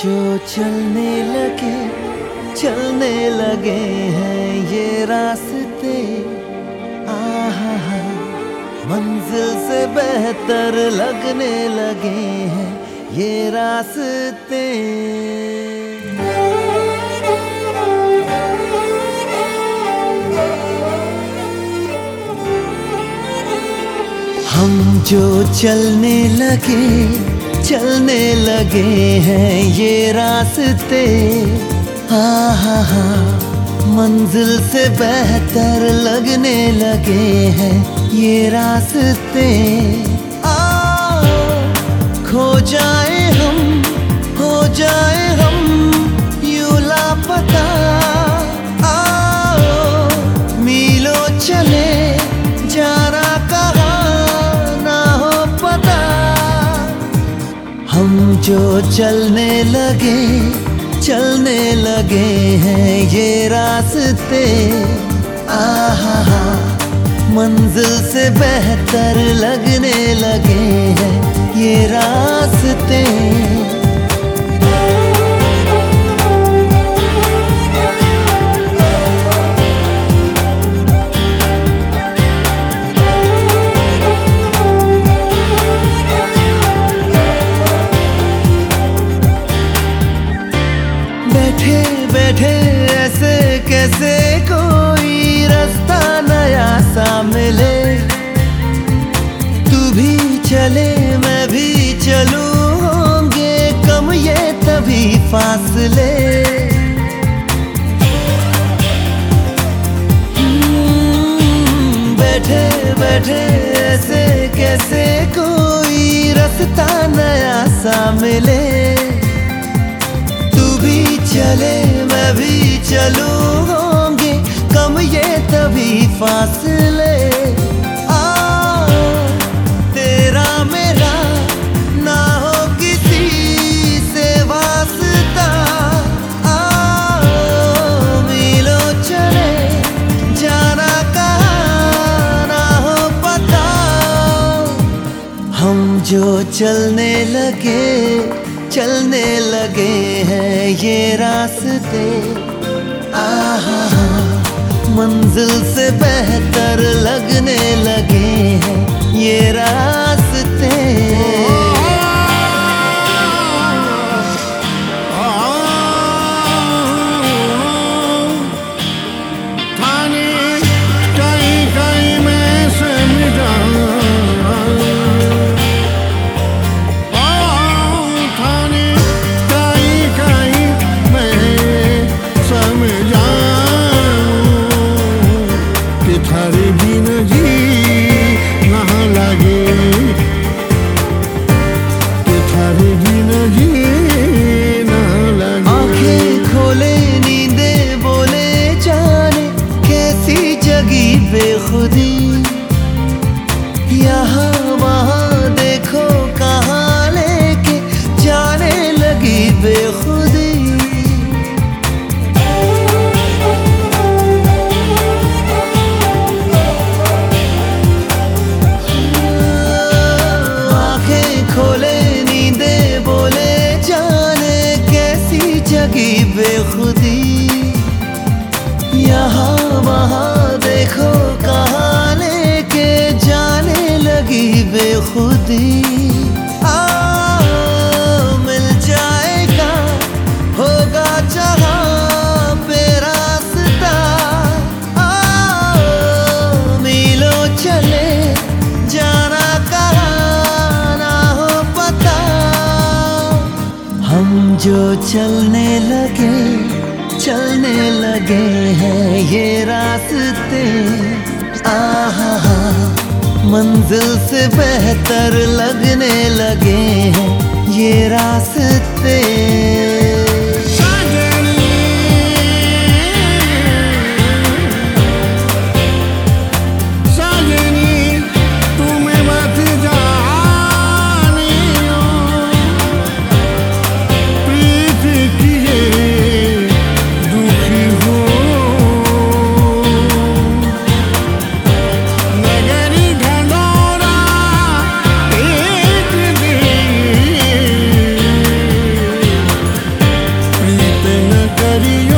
जो चलने लगे चलने लगे हैं ये रास्ते। आहा मंजिल से बेहतर लगने लगे हैं ये रास्ते। हम जो चलने लगे चलने लगे हैं ये रास्ते। हा हा हा, मंजिल से बेहतर लगने लगे हैं ये रास्ते। आ खो जाए हम जो चलने लगे चलने लगे हैं ये रास्ते। आहा मंजिल से बेहतर लगने लगे हैं ये रास्ते। फासले। हम्म, बैठे बैठे ऐसे कैसे कोई रास्ता नया सा मिले? तू भी चले मैं भी चलूँ होंगे कम ये तभी फासले। जो चलने लगे चलने लगे हैं ये रास्ते। आहा, मंजिल से बेहतर लगने लगे हैं ये रास्ते। बेखुदी यहाँ वहाँ देखो कहाँ लेके जाने लगी बेखुदी। जो चलने लगे चलने लगे हैं ये रास्ते। आहा, मंजिल से बेहतर लगने लगे हैं ये रास्ते। carinho.